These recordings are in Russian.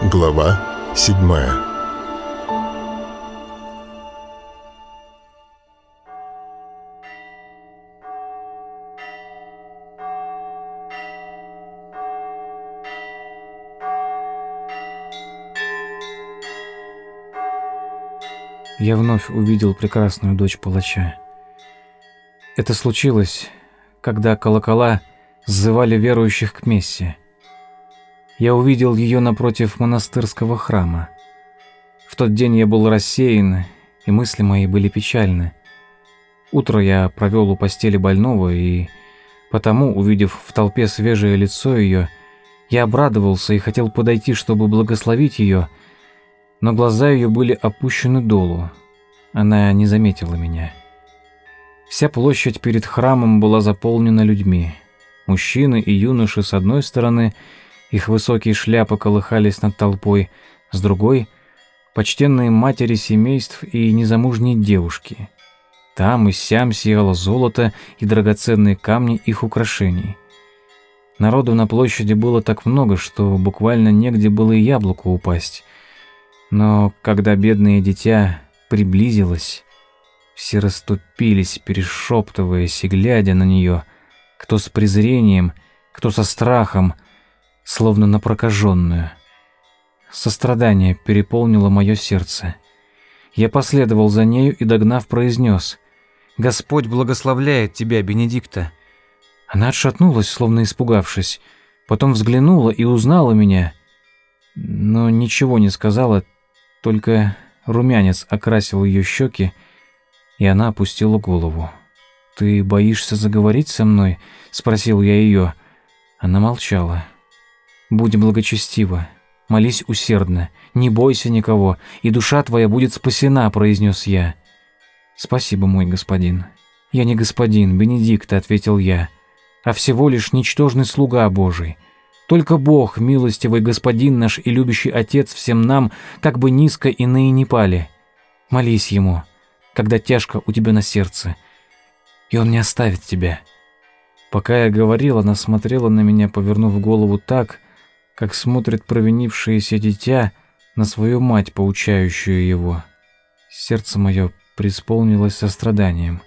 Глава 7 Я вновь увидел прекрасную дочь палача. Это случилось, когда колокола сзывали верующих к мессе. Я увидел ее напротив монастырского храма. В тот день я был рассеян, и мысли мои были печальны. Утро я провел у постели больного, и потому, увидев в толпе свежее лицо ее, я обрадовался и хотел подойти, чтобы благословить ее, но глаза ее были опущены долу. Она не заметила меня. Вся площадь перед храмом была заполнена людьми. Мужчины и юноши с одной стороны, их высокие шляпы колыхались над толпой, с другой — почтенные матери семейств и незамужние девушки. Там и сям сияло золото и драгоценные камни их украшений. Народу на площади было так много, что буквально негде было и яблоку упасть. Но когда бедное дитя приблизилось, все расступились, перешептываясь и глядя на нее, кто с презрением, кто со страхом, словно на прокаженную. Сострадание переполнило мое сердце. Я последовал за нею и, догнав, произнес «Господь благословляет тебя, Бенедикта». Она отшатнулась, словно испугавшись, потом взглянула и узнала меня, но ничего не сказала, только румянец окрасил ее щеки, и она опустила голову. «Ты боишься заговорить со мной?» — спросил я ее. Она молчала. «Будь благочестива, молись усердно, не бойся никого, и душа твоя будет спасена», — произнес я. «Спасибо, мой господин». «Я не господин, Бенедикт», — ответил я, — «а всего лишь ничтожный слуга Божий». Только Бог, милостивый Господин наш и любящий Отец всем нам, как бы низко иные не пали. Молись Ему, когда тяжко у тебя на сердце, и Он не оставит тебя». Пока я говорил, она смотрела на меня, повернув голову так, как смотрит провинившееся дитя на свою мать, поучающую его. Сердце мое преисполнилось состраданием.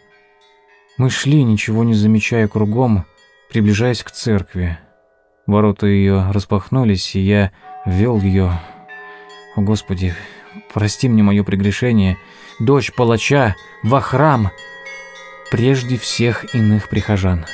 Мы шли, ничего не замечая кругом, приближаясь к церкви. Ворота ее распахнулись, и я ввел ее. О, Господи, прости мне мое прегрешение, дочь палача во храм прежде всех иных прихожан.